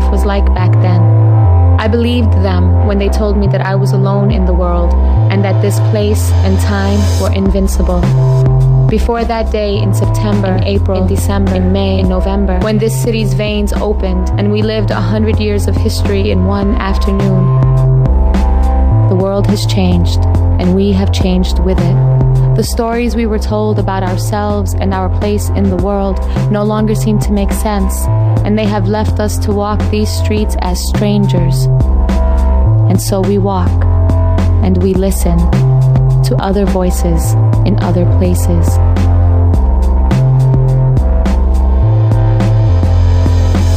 to remember what life was like back then. I believed them when they told me that I was alone in the world and that this place and time were invincible. Before that day in September, in April, in December, in May, in November, when this city's veins opened and we lived a hundred years of history in one afternoon, the world has changed and we have changed with it. The stories we were told about ourselves and our place in the world no longer seem to make sense, and they have left us to walk these streets as strangers. And so we walk, and we listen to other voices in other places.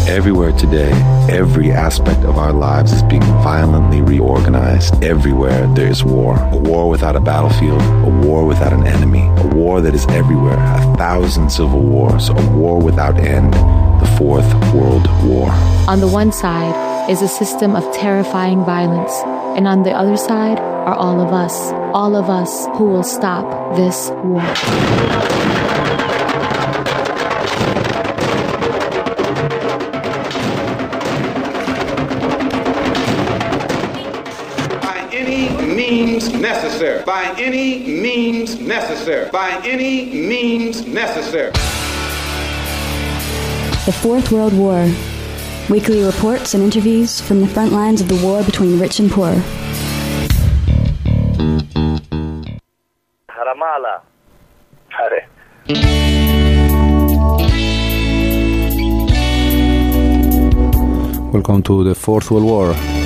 Everywhere today, every aspect of our lives is being violently reorganized. Everywhere there is war. A war without a battlefield, a war without an enemy, a war that is everywhere. A thousand civil wars, a war without end. The Fourth World War. On the one side is a system of terrifying violence, and on the other side are all of us, all of us who will stop this war. Necessary. By any means necessary. By any means necessary. The Fourth World War. Weekly reports and interviews from the front lines of the war between rich and poor. Haramala. Hare. Welcome to the Fourth World War.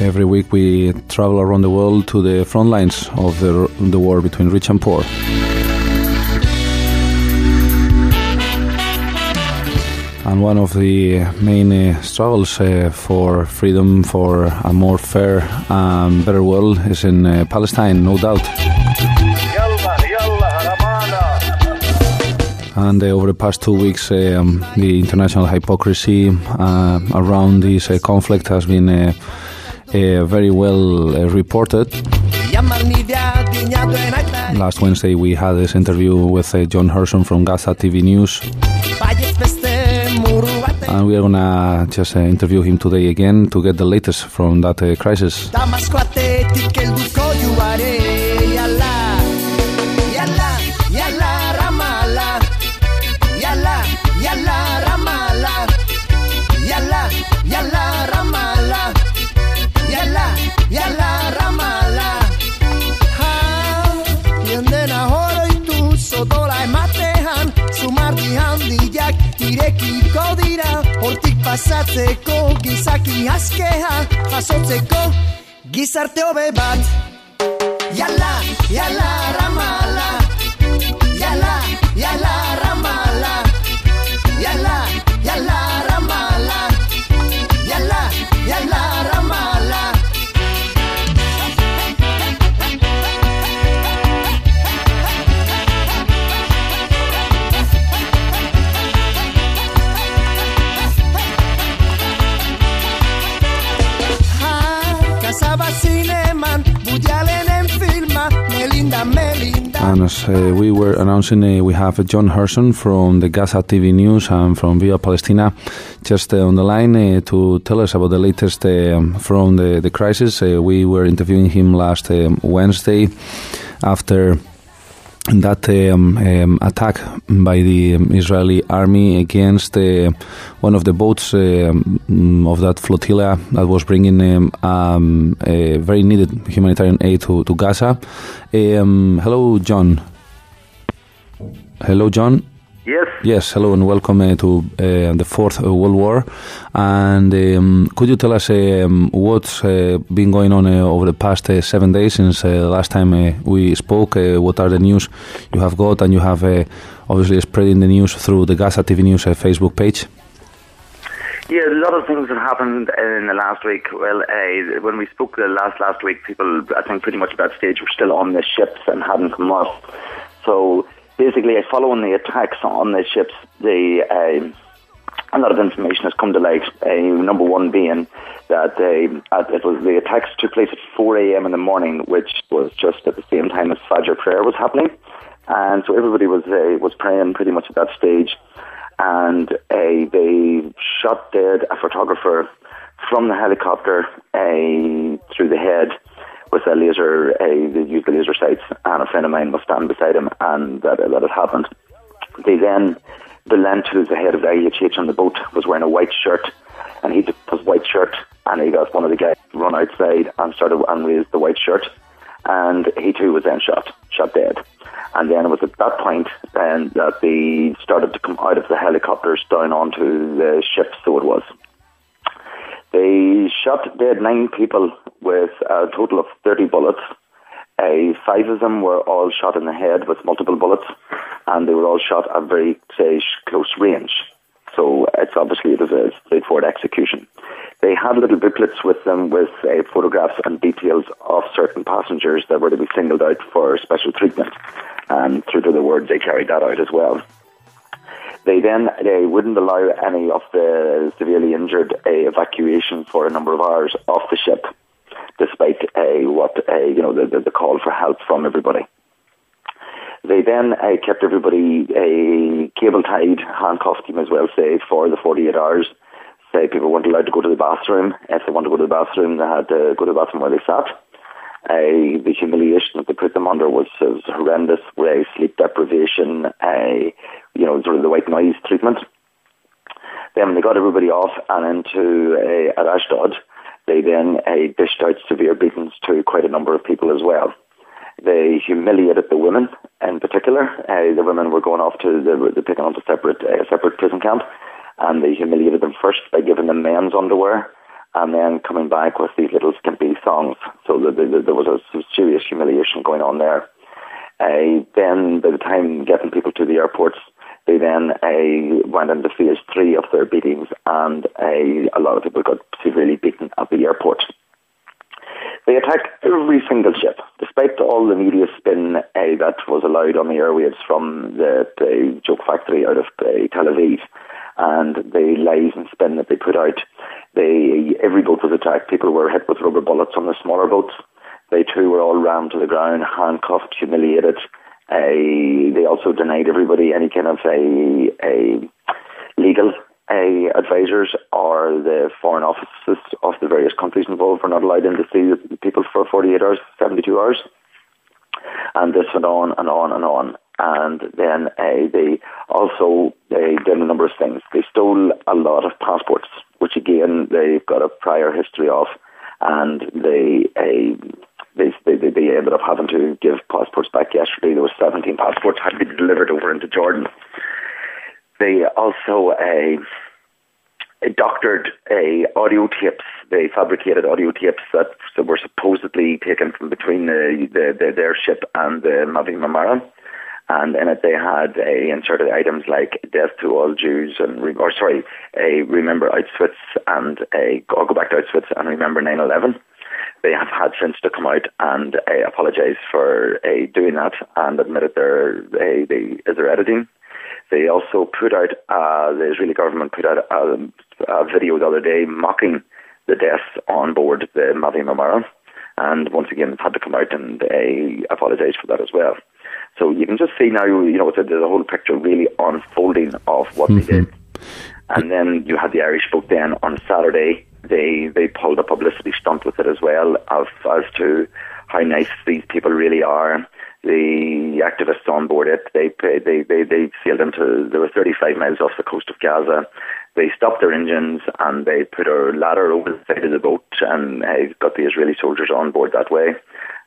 Every week we travel around the world to the front lines of the, the war between rich and poor. And one of the main uh, struggles uh, for freedom, for a more fair and better world is in uh, Palestine, no doubt. And uh, over the past two weeks, um, the international hypocrisy uh, around this uh, conflict has been very well uh, reported. Last Wednesday, we had this interview with uh, John Hurson from Gaza TV News. And we are gonna just interview him today again to get the latest from that crisis. Pasatzeko gizaki askeha jasotzeko gizarte hobe bat. Yala, yala, announcing, uh, we have John Hurson from the Gaza TV News and from Viva Palestina just uh, on the line uh, to tell us about the latest um, from the, the crisis. Uh, we were interviewing him last um, Wednesday after that um, um, attack by the um, Israeli army against uh, one of the boats uh, of that flotilla that was bringing um, very needed humanitarian aid to, to Gaza. Hello, John. Hello, John. Yes. Yes, hello and welcome uh, to uh, the Fourth uh, World War. And um, could you tell us um, what's uh, been going on uh, over the past uh, seven days since the last time we spoke? what are the news you have got? And you have obviously spreading the news through the Gaza TV News Facebook page. Yeah, a lot of things have happened in the last week. Well, uh, when we spoke the last last week, people, I think, pretty much at that stage were still on the ships and hadn't come off. So basically, following the attacks on the ships, the uh, a lot of information has come to light. Uh, number one being that uh, it was the attacks took place at 4 a.m. in the morning, which was just at the same time as Fajr prayer was happening, and so everybody was uh, was praying pretty much at that stage. and uh, they shot dead a photographer from the helicopter uh, through the head with a laser, uh, they used the laser sights, and a friend of mine was standing beside him, and that, that had happened. They then, the Len, who's the head of the IHH on the boat, was wearing a white shirt, and he took his white shirt, and he got one of the guys run outside and started and raised the white shirt, and he too was then shot, shot dead. And then it was at that point then that they started to come out of the helicopters down onto the ship, so it was. They shot dead nine people with a total of 30 bullets. Uh, five of them were all shot in the head with multiple bullets, and they were all shot at very say, close range. So it's obviously it was a straightforward execution. They had little booklets with them with uh, photographs and details of certain passengers that were to be singled out for special treatment, and through to the word they carried that out as well. They then they wouldn't allow any of the severely injured uh, evacuation for a number of hours off the ship, despite uh, what uh, you know the, the, call for help from everybody. They then uh, kept everybody uh, cable tied, handcuffed, you as well say, for the 48 hours. Say people weren't allowed to go to the bathroom. If they wanted to go to the bathroom, they had to go to the bathroom where they sat. Uh, the humiliation that they put them under was, was horrendous, with sleep deprivation, uh, you know, sort of the white noise treatment. Then they got everybody off and into uh, at Ashdod, they then uh, dished out severe beatings to quite a number of people as well. They humiliated the women in particular. Uh, the women were going off to the, the picking up a separate uh, separate prison camp, and they humiliated them first by giving them men's underwear and then coming back with these little skimpy songs. So the, the, there was a serious humiliation going on there. Uh, then, by the time getting people to the airports, they then uh, went into phase three of their beatings, and uh, a lot of people got severely beaten at the airport. They attacked every single ship, despite all the media spin uh, that was allowed on the airwaves from the, the joke factory out of Tel Aviv and the lies and spin that they put out. They every boat was attacked. People were hit with rubber bullets on the smaller boats. They too were all rammed to the ground, handcuffed, humiliated. Uh, they also denied everybody any kind of a, a legal uh, advisors or the foreign offices of the various countries involved were not allowed in to see the people for 48 hours, 72 hours. And this went on and on and on and then uh, they also they did a number of things. They stole a lot of passports, which again they've got a prior history of, and they uh, they, they they ended up having to give passports back yesterday. There were 17 passports had been delivered over into Jordan. They also uh, doctored uh, audio tapes. They fabricated audio tapes that, that were supposedly taken from between the, the, the their ship and the Mavi Marmara and in it they had uh, inserted items like "Death to all Jews" and or sorry, a "Remember Auschwitz" and uh, "I'll go back to Auschwitz" and "Remember 9/11." They have had since to come out and uh, apologise for uh, doing that and admitted their uh, they, their editing. They also put out uh, the Israeli government put out a, a video the other day mocking the deaths on board the Mavi Marmara, and once again had to come out and uh, apologise for that as well. So you can just see now, you know, there's a whole picture really unfolding of what mm-hmm. they did. And then you had the Irish book then on Saturday. They they pulled a publicity stunt with it as well of as to how nice these people really are. The activists on board it, they they they they sailed into. They were 35 miles off the coast of Gaza. They stopped their engines and they put a ladder over the side of the boat and uh, got the Israeli soldiers on board that way.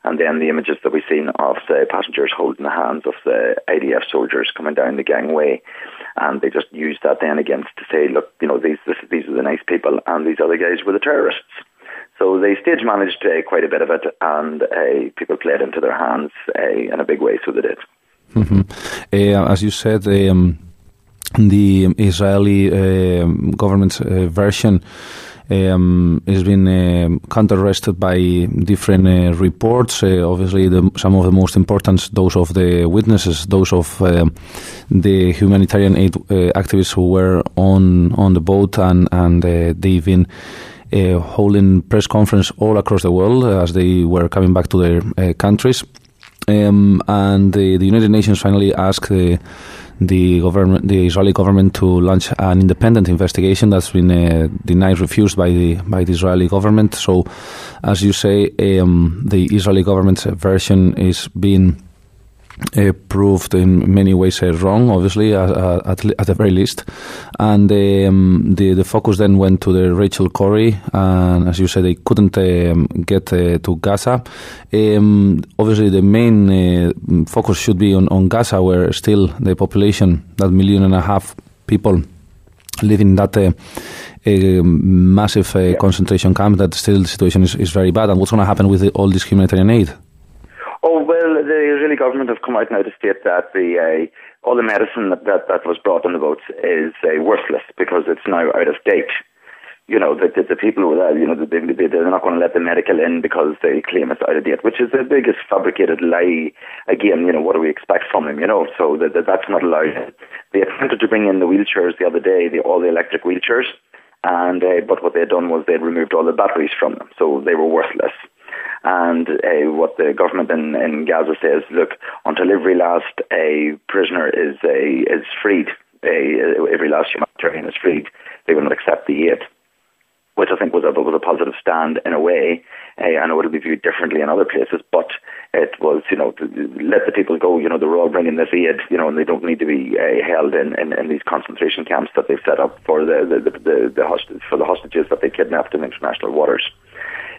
And then the images that we've seen of the passengers holding the hands of the IDF soldiers coming down the gangway. And they just used that then against to say, look, you know, these this, these are the nice people, and these other guys were the terrorists. So they stage managed uh, quite a bit of it, and uh, people played into their hands uh, in a big way, so they did. Mm-hmm. Uh, as you said, um, the Israeli uh, government's uh, version um, has been uh, counter-arrested by different uh, reports. Uh, obviously, the, some of the most important, those of the witnesses, those of uh, the humanitarian aid uh, activists who were on on the boat, and and uh, they've been. holding press conference all across the world as they were coming back to their countries Um, and the, the United Nations finally asked the government, the Israeli government, to launch an independent investigation. That's been uh, denied, refused by the by the Israeli government. So, as you say, um, the Israeli government's version is being uh, proved in many ways uh, wrong, obviously, at, at, at, the very least. And um, the the focus then went to the Rachel Corrie, and as you said, they couldn't um, get uh, to Gaza. Um, obviously, the main uh, focus should be on, on Gaza, where still the population, that million and a half people, live in that. Uh, massive uh, yeah. concentration camp that still the situation is, is very bad and what's going to happen with the, all this humanitarian aid Oh well, the Israeli government have come out now to state that the uh, all the medicine that, that, that was brought on the boats is uh, worthless because it's now out of date. You know, that the, the people who are, you know, they, they, they're not going to let the medical in because they claim it's out of date, which is the biggest fabricated lie. Again, you know, what do we expect from them, you know? So that, that that's not allowed. They attempted to bring in the wheelchairs the other day, the, all the electric wheelchairs, and uh, but what they had done was they'd removed all the batteries from them, so they were worthless. And uh, what the government in, in Gaza says, look, until every last a prisoner is uh, is freed, uh, every last humanitarian is freed, they will not accept the aid. Which I think was a, was a positive stand in a way. Uh, I know it'll be viewed differently in other places, but it was, you know, let the people go. You know, they're all bringing this aid, you know, and they don't need to be uh, held in, in, in, these concentration camps that they've set up for the the, the, the, the hostage, for the hostages that they kidnapped in international waters.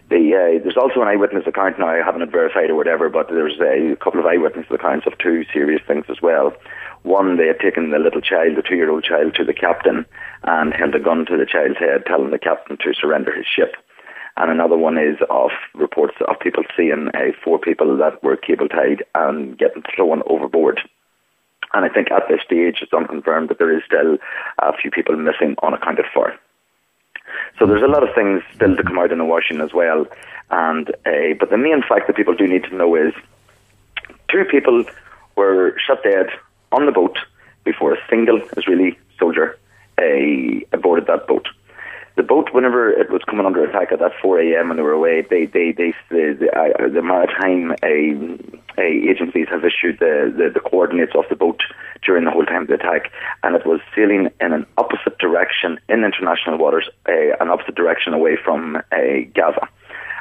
The, uh, there's also an eyewitness account now. I haven't verified or whatever, but there's a couple of eyewitness accounts of two serious things as well. One, they had taken the little child, the two-year-old child, to the captain and held a gun to the child's head, telling the captain to surrender his ship. And another one is of reports of people seeing uh, four people that were cable tied and getting thrown overboard. And I think at this stage, it's unconfirmed that there is still a few people missing on account of for. So there's a lot of things still to come out in the washing as well. And uh, but the main fact that people do need to know is two people were shot dead on the boat before a single Israeli soldier uh, boarded that boat the boat, whenever it was coming under attack at that 4 a.m. when they were away, they, they, they, the, uh, the maritime uh, uh, agencies have issued the, the, the, coordinates of the boat during the whole time of the attack, and it was sailing in an opposite direction in international waters, an opposite direction away from Gaza.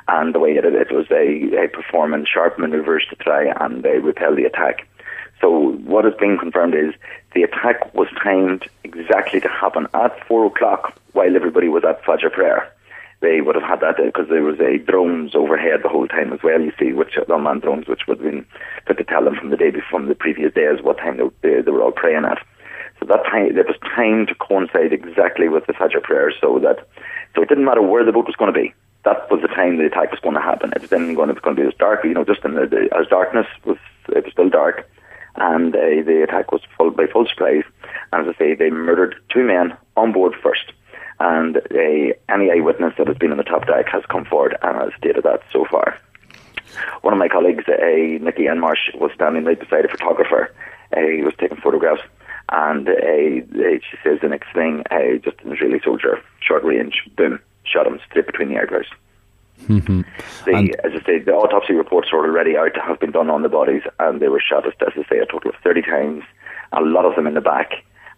And the way it, it was a, a performing sharp maneuvers to try and uh, repel the attack. So what has been confirmed is the attack was timed exactly to happen at four o'clock while everybody was at Fajr prayer. They would have had that uh, because there was a drones overhead the whole time as well. You see, which uh, unmanned drones, which would have been put to tell them from the day before, from the previous days, what time they, they were all praying at. So that time, it was timed to coincide exactly with the Fajr prayer, so that so it didn't matter where the boat was going to be. That was the time the attack was going to happen. It was then going to, going to be as dark, you know, just in the, the as darkness was, it was still dark and uh, the attack was followed by full surprise. And as I say, they murdered two men on board first. And uh, any eyewitness that has been on the top deck has come forward and has stated that so far. One of my colleagues, uh, Nikki Enmarsh, was standing right beside a photographer. Uh, he was taking photographs, and uh, uh, she says the next thing, uh, just an Israeli soldier, short range, boom, shot him straight between the eyebrows. Mm-hmm. The, as I say, the autopsy reports are already out to have been done on the bodies, and they were shot, as, as I say, a total of 30 times, a lot of them in the back,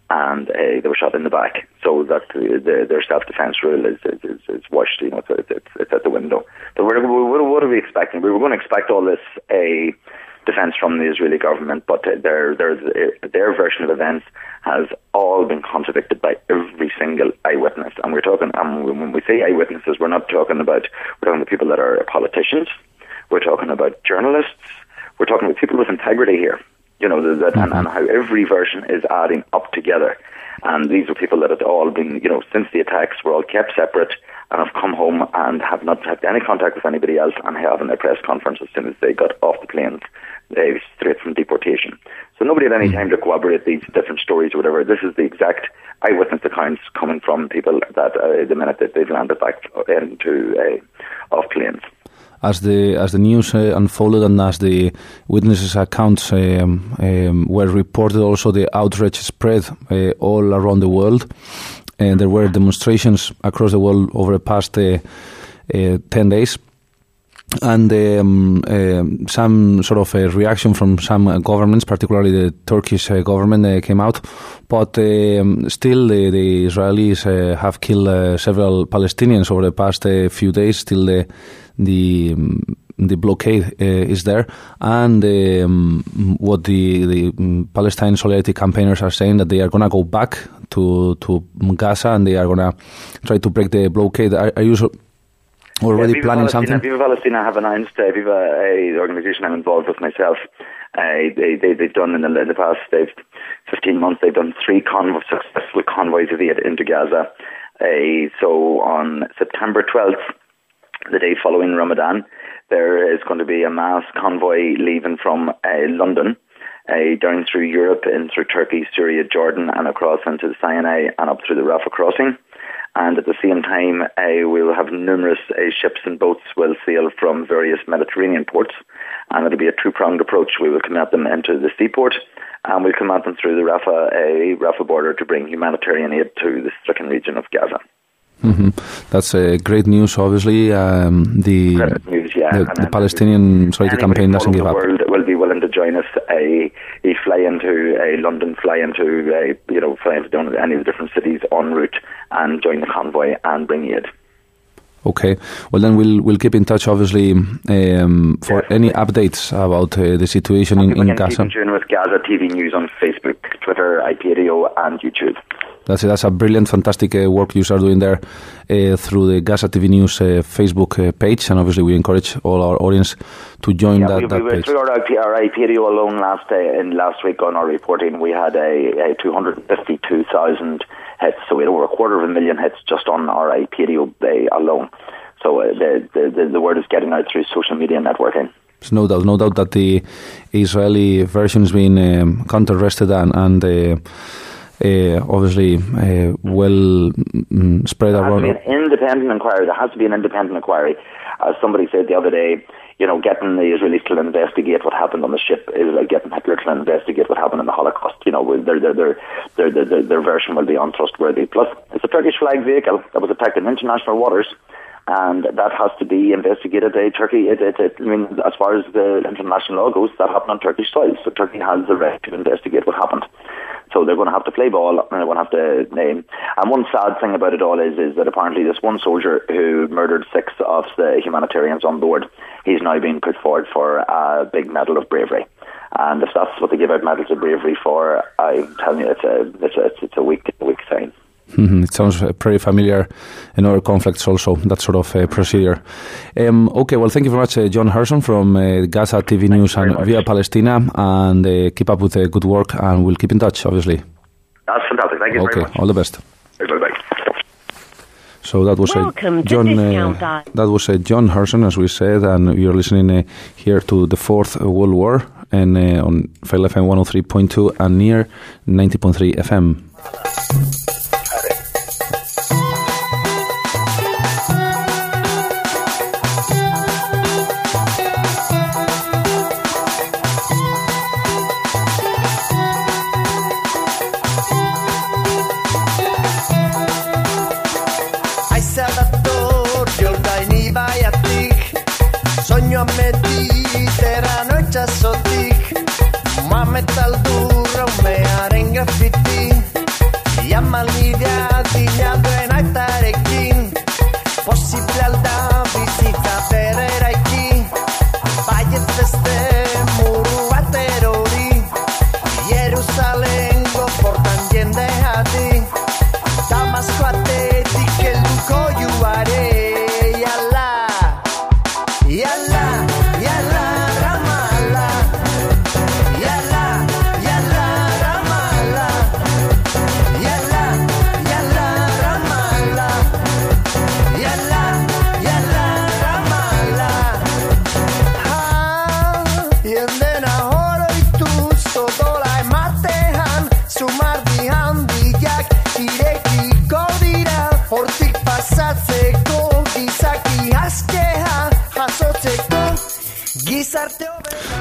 and uh, they were shot in the back, so that uh, the, their self-defense rule is, is, is, is washed, you know, it's, it's, it's at the window. But what, what are we expecting? We were going to expect all this uh, defense from the Israeli government, but their, their, their version of events has all been contradicted by every single eyewitness. And we're talking, um, when we say eyewitnesses, we're not talking about, we're talking about people that are politicians, we're talking about journalists, we're talking about people with integrity here. You know, that, and, and how every version is adding up together. And these are people that have all been, you know, since the attacks were all kept separate and have come home and have not had any contact with anybody else and having a press conference as soon as they got off the planes uh, straight from deportation. So nobody had any hmm. time to corroborate these different stories or whatever. This is the exact eyewitness accounts coming from people that uh, the minute that they've landed back into uh, off planes. As the as the news uh, unfolded and as the witnesses' accounts um, um, were reported, also the outrage spread uh, all around the world, and there were demonstrations across the world over the past uh, ten days and um, uh, some sort of a reaction from some uh, governments, particularly the Turkish uh, government, uh, came out. But um, still, the, the Israelis uh, have killed uh, several Palestinians over the past few days. Still, the the um, the blockade is there, and um, what the the um, Palestine Solidarity campaigners are saying that they are going to go back to to Gaza and they are going to try to break the blockade. Are, are you? So, already yeah, planning Palestina, something? Viva Palestina have announced, uh, Viva, a the organisation I'm involved with myself, uh, they, they, they've done in the, in the past they've 15 months, they've done three convo- successful convoys of aid into Gaza. Uh, so on September 12th, the day following Ramadan, there is going to be a mass convoy leaving from uh, London. Uh, down through Europe and through Turkey, Syria, Jordan, and across into the Sinai and up through the Rafah crossing and at the same time uh, we'll have numerous uh, ships and boats will sail from various Mediterranean ports and it'll be a two-pronged approach. We will come at them into the seaport and we'll come at them through the Rafah, uh, Rafah border to bring humanitarian aid to the stricken region of Gaza. Mm-hmm. That's uh, great news. Obviously, um, the, news, yeah. the, the Palestinian Solidarity campaign doesn't give the up. World will be willing to join us. A, a fly into a London, fly into a, you know, fly into any of the different cities en route and join the convoy and bring aid. Okay. Well, then we'll we'll keep in touch, obviously, um, for Yes. any updates about uh, the situation in, People in can keep Gaza. in tune with Gaza TV News on Facebook, Twitter, IP Radio, and YouTube. That's that's a brilliant, fantastic uh, work you are doing there uh, through the Gaza TV News uh, Facebook uh, page, and obviously we encourage all our audience to join Yeah, that, we, we were page. through our IP, our IP alone last uh, in last week on our reporting. We had a, a 252,000 hits, so we had over a quarter of a million hits just on our IP radio uh, alone. So uh, the, the the the word is getting out through social media networking. There's no doubt, no doubt that the Israeli version has been um, counter-arrested and, and uh, uh, obviously uh, well mm, spread There has to around. be an independent inquiry. There has to be an independent inquiry. As somebody said the other day, you know, getting the Israelis to investigate what happened on the ship is like getting Hitler to investigate what happened in the Holocaust. You know, their their their their their, their, their version will be untrustworthy. Plus, it's a Turkish flag vehicle that was attacked in international waters. And that has to be investigated. Uh, Turkey, it, it, it, I mean, as far as the international law goes, that happened on Turkish soil. So Turkey has the right to investigate what happened. So they're going to have to play ball and they're going to have to name. And one sad thing about it all is, is that apparently this one soldier who murdered six of the humanitarians on board, he's now being put forward for a big medal of bravery. And if that's what they give out medals of bravery for, I'm telling you, it's a, it's a, it's, a weak, weak sign. Mhm, It sounds uh, pretty familiar in other conflicts also, that sort of uh, procedure. Um, okay, well, thank you very much, uh, John Hurson from uh, Gaza TV News and much. Viva Palestina, and uh, keep up with the good work, and we'll keep in touch, obviously. That's fantastic. Thank you Okay, very much. all the best. Bye-bye. So that was uh, Welcome to John. Discount Uh, that was uh, John Herson, as we said, and you're listening uh, here to the Fourth World War, and uh, on Féile FM 103.2 and near 90.3 FM.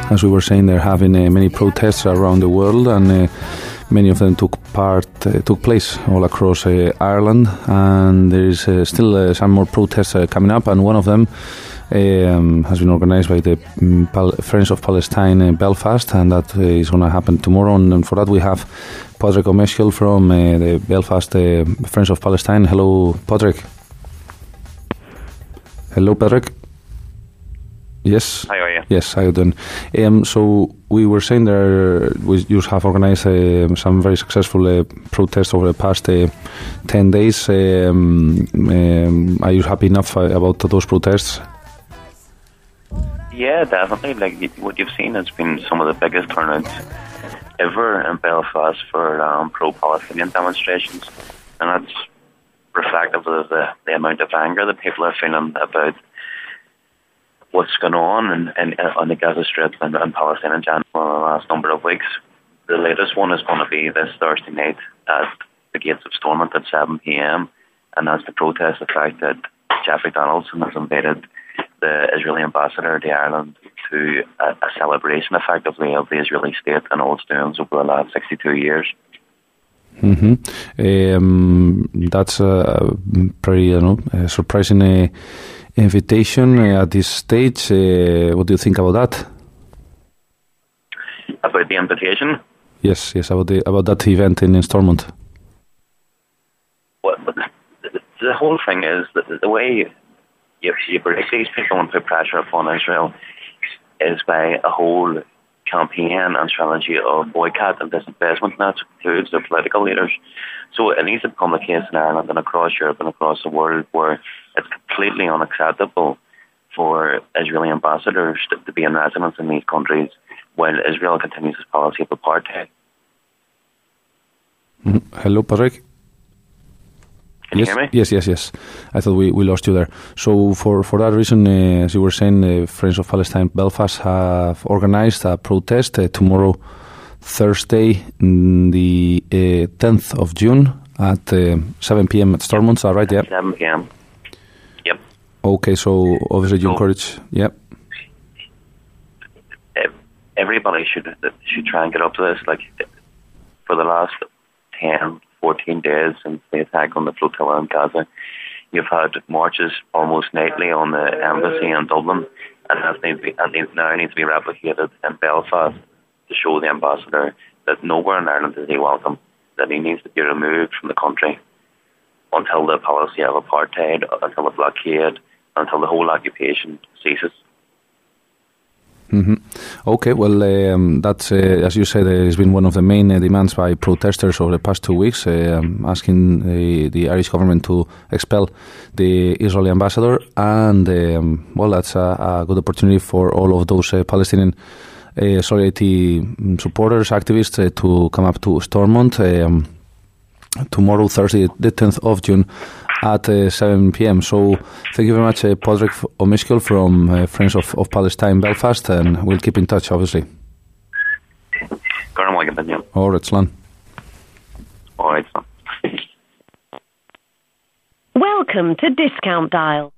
As we were saying, they're having uh, many protests around the world, and uh, many of them took part, uh, took place all across Ireland. And there is still some more protests coming up, and one of them um, has been organized by the um, Pal- Friends of Palestine uh, Belfast, and that uh, is going to happen tomorrow. And, and, for that, we have Padraig O'Meshkill from uh, the Belfast Friends of Palestine. Hello, Padraig. Hello, Padraig. Yes. How are you? Yes, how you doing? Um, so we were saying there we you have organised uh, some very successful uh, protests over the past uh, ten days. Um, um, are you happy enough uh, about those protests? Yeah, definitely. Like what you've seen has been some of the biggest turnouts ever in Belfast for um, pro-Palestinian demonstrations, and that's reflective of the, the amount of anger that people are feeling about what's going on in, in, on the Gaza Strip and, and Palestine in general in the last number of weeks. The latest one is going to be this Thursday night at the gates of Stormont at 7 p.m. And that's to protest the fact that Jeffrey Donaldson has invited the Israeli ambassador to Ireland to a, a celebration, effectively, of the Israeli state and all its doings over the last 62 years. Mm-hmm. Um, that's a pretty, you know, surprising uh, invitation uh, at this stage. Uh, what do you think about that? About the invitation? Yes, yes, about the about that event in Stormont. Well, the, the whole thing is that the way you, you break these people and put pressure upon Israel is by a whole campaign and strategy of boycott and disinvestment, and that includes the political leaders. So it needs to become the case in Ireland and across Europe and across the world where it's completely unacceptable for Israeli ambassadors to, to be in residence in these countries while Israel continues its policy of apartheid. Mm-hmm. Hello, Padraig. Can yes, you hear me? Yes, yes, yes. I thought we, we lost you there. So for, for that reason, uh, as you were saying, uh, Friends of Palestine Belfast have organised a protest uh, tomorrow, Thursday, the 10th of June at 7 p.m. at Stormont. Is that right? Yeah. 7 p.m. Yep. Okay, so obviously you so, encourage. Yep. Everybody should should try and get up to this. Like for the last 10, 14 days since the attack on the flotilla in Gaza, you've had marches almost nightly on the embassy in Dublin, and that needs to be, now needs to be replicated in Belfast to show the ambassador that nowhere in Ireland is he welcome, that he needs to be removed from the country until the policy of apartheid, until the blockade, until the whole occupation ceases. Mm-hmm. Okay, well, um, that's uh, as you said, uh, has been one of the main uh, demands by protesters over the past two weeks, uh, um, asking the Irish government to expel the Israeli ambassador, and um, well, that's a, a, good opportunity for all of those uh, Palestinian. Uh, solidarity supporters, activists to come up to Stormont um, tomorrow, Thursday, the 10th of June, at uh, 7 p.m. So thank you very much, uh, Padraig O'Meshkill from uh, Friends of, of Palestine Belfast, and we'll keep in touch, obviously. All right, Slan. All right, Slan. Welcome to Discount Dial.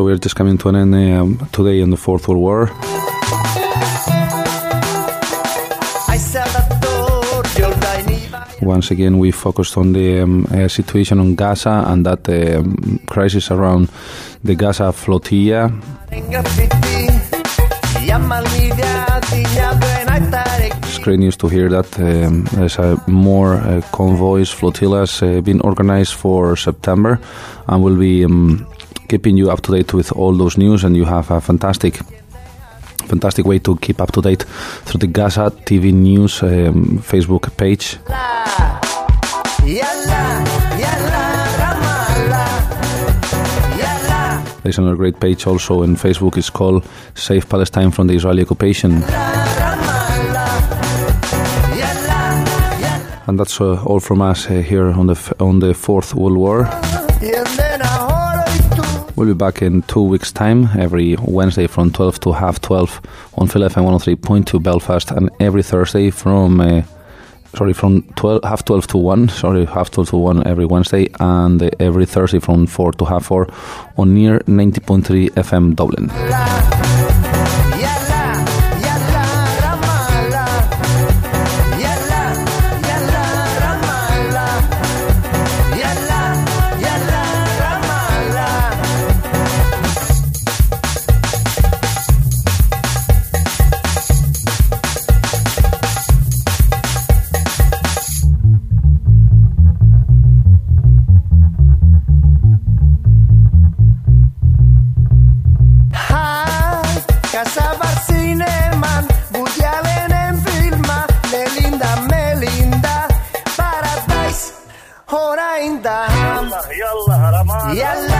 So we're just coming to an end um, today in the Fourth World War. Once again, we focused on the um, uh, situation on Gaza and that um, crisis around the Gaza flotilla. It's great news to hear that um, there's uh, more uh, convoys, flotillas uh, being organized for September and will be um, keeping you up to date with all those news, and you have a fantastic fantastic way to keep up to date through the Gaza TV News um, Facebook page. There's another great page also in Facebook. It's called Save Palestine from the Israeli Occupation. And that's uh, all from us uh, here on the on the Fourth World War. We'll be back in two weeks' time, every Wednesday from 12 to half 12 on Féile FM 103.2 Belfast, and every Thursday from, uh, sorry, from 12, half 12 to 1, sorry, half 12 to 1 every Wednesday, and every Thursday from 4 to half 4 on near 90.3 FM Dublin. Yeah.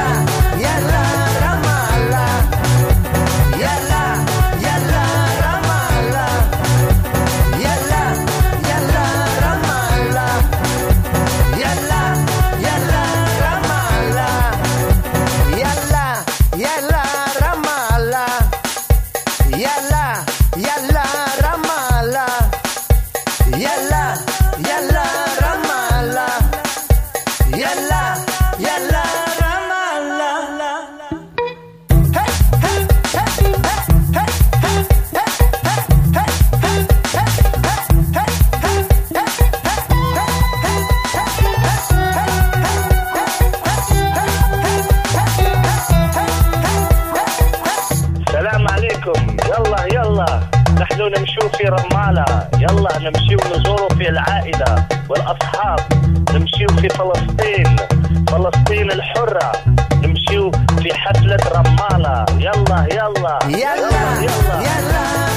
عليكم. يلا يلا. نحن نمشي في رمالة. يلا نمشي ونزوروا في العائلة والأصحاب. نمشي في فلسطين. فلسطين الحرة. نمشي في حفلة رمالة. يلا يلا يلا. يلا.